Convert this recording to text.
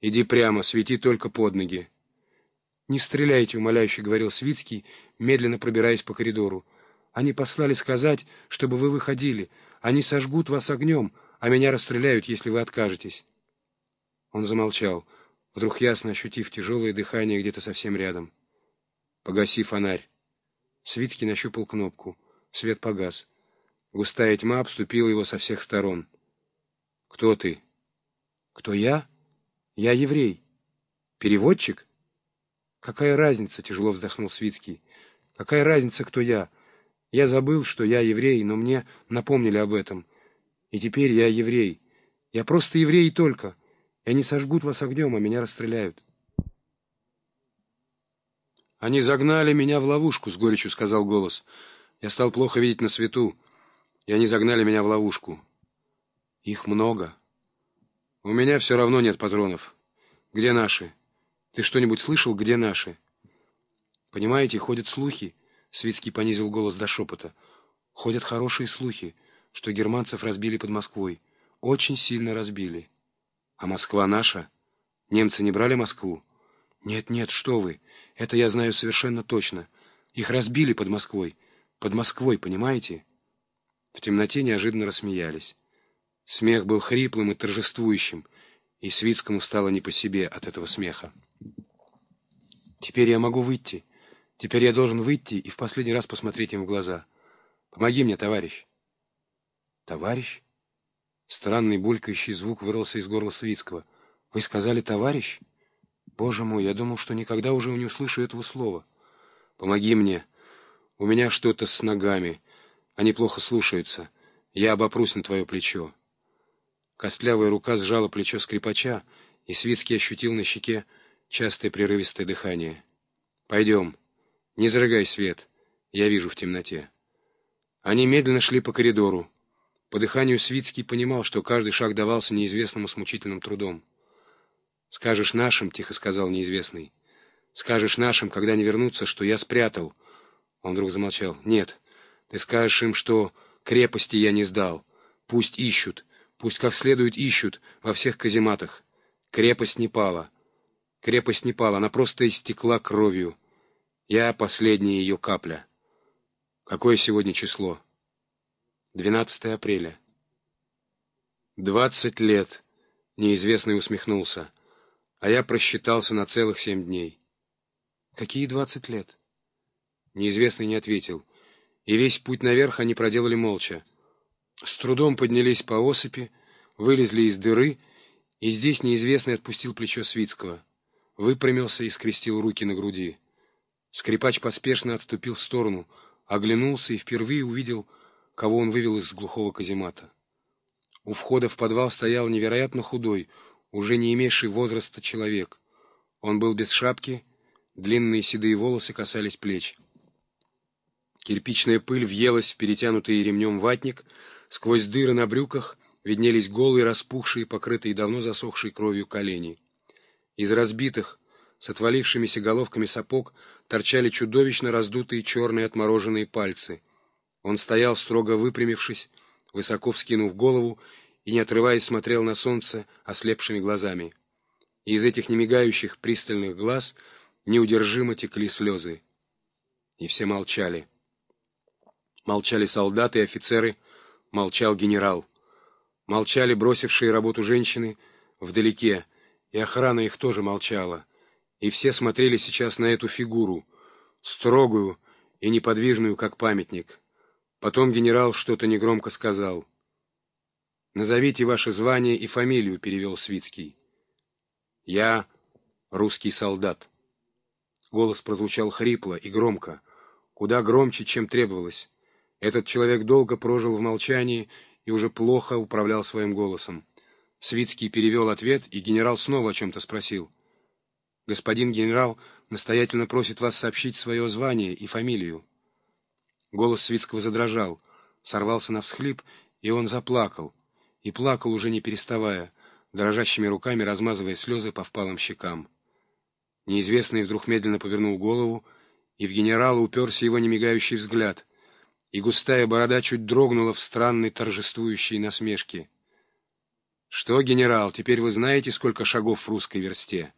Иди прямо, свети только под ноги. «Не стреляйте», — умоляюще говорил Свицкий, медленно пробираясь по коридору. «Они послали сказать, чтобы вы выходили. Они сожгут вас огнем, а меня расстреляют, если вы откажетесь». Он замолчал, вдруг ясно ощутив тяжелое дыхание где-то совсем рядом. «Погаси фонарь». Свицкий нащупал кнопку. Свет погас. Густая тьма обступила его со всех сторон. «Кто ты?» «Кто я? Я еврей. Переводчик?» «Какая разница?» — тяжело вздохнул Свицкий. «Какая разница, кто я? Я забыл, что я еврей, но мне напомнили об этом. И теперь я еврей. Я просто еврей и только. И они сожгут вас огнем, а меня расстреляют». «Они загнали меня в ловушку», — с горечью сказал голос. «Я стал плохо видеть на свету, и они загнали меня в ловушку. Их много. У меня все равно нет патронов. Где наши?» Ты что-нибудь слышал, где наши? Понимаете, ходят слухи, Свицкий понизил голос до шепота. Ходят хорошие слухи, что германцев разбили под Москвой. Очень сильно разбили. А Москва наша? Немцы не брали Москву? Нет, нет, что вы. Это я знаю совершенно точно. Их разбили под Москвой. Под Москвой, понимаете? В темноте неожиданно рассмеялись. Смех был хриплым и торжествующим, и Свицкому стало не по себе от этого смеха. Теперь я могу выйти. Теперь я должен выйти и в последний раз посмотреть им в глаза. Помоги мне, товарищ. Товарищ? Странный булькающий звук вырвался из горла Свицкого. Вы сказали «товарищ»? Боже мой, я думал, что никогда уже не услышу этого слова. Помоги мне. У меня что-то с ногами. Они плохо слушаются. Я обопрусь на твое плечо. Костлявая рука сжала плечо скрипача, и Свицкий ощутил на щеке частое прерывистое дыхание. «Пойдем. Не зажигай свет. Я вижу в темноте». Они медленно шли по коридору. По дыханию Свицкий понимал, что каждый шаг давался неизвестному с мучительным трудом. «Скажешь нашим», — тихо сказал неизвестный. «Скажешь нашим, когда они вернутся, что я спрятал». Он вдруг замолчал. «Нет, ты скажешь им, что крепости я не сдал. Пусть ищут, пусть как следует ищут во всех казематах. Крепость не пала». Крепость не пала, она просто истекла кровью. Я последняя ее капля. Какое сегодня число? 12 апреля. Двадцать лет. Неизвестный усмехнулся. А я просчитался на целых семь дней. Какие двадцать лет? Неизвестный не ответил. И весь путь наверх они проделали молча. С трудом поднялись по осыпи, вылезли из дыры, и здесь неизвестный отпустил плечо Свицкого выпрямился и скрестил руки на груди. Скрипач поспешно отступил в сторону, оглянулся и впервые увидел, кого он вывел из глухого каземата. У входа в подвал стоял невероятно худой, уже не имевший возраста человек. Он был без шапки, длинные седые волосы касались плеч. Кирпичная пыль въелась в перетянутый ремнем ватник, сквозь дыры на брюках виднелись голые, распухшие, покрытые давно засохшей кровью колени. Из разбитых, с отвалившимися головками сапог, торчали чудовищно раздутые черные отмороженные пальцы. Он стоял, строго выпрямившись, высоко вскинув голову и, не отрываясь, смотрел на солнце ослепшими глазами. И из этих немигающих пристальных глаз неудержимо текли слезы. И все молчали. Молчали солдаты и офицеры, молчал генерал. Молчали бросившие работу женщины вдалеке, и охрана их тоже молчала, и все смотрели сейчас на эту фигуру, строгую и неподвижную, как памятник. Потом генерал что-то негромко сказал. «Назовите ваше звание и фамилию», — перевел Свицкий. «Я русский солдат». Голос прозвучал хрипло и громко, куда громче, чем требовалось. Этот человек долго прожил в молчании и уже плохо управлял своим голосом. Свицкий перевел ответ, и генерал снова о чем-то спросил. «Господин генерал настоятельно просит вас сообщить свое звание и фамилию». Голос Свицкого задрожал, сорвался на всхлип, и он заплакал. И плакал уже не переставая, дрожащими руками размазывая слезы по впалым щекам. Неизвестный вдруг медленно повернул голову, и в генерала уперся его немигающий взгляд, и густая борода чуть дрогнула в странной торжествующей насмешке. Что, генерал, теперь вы знаете, сколько шагов в русской версте?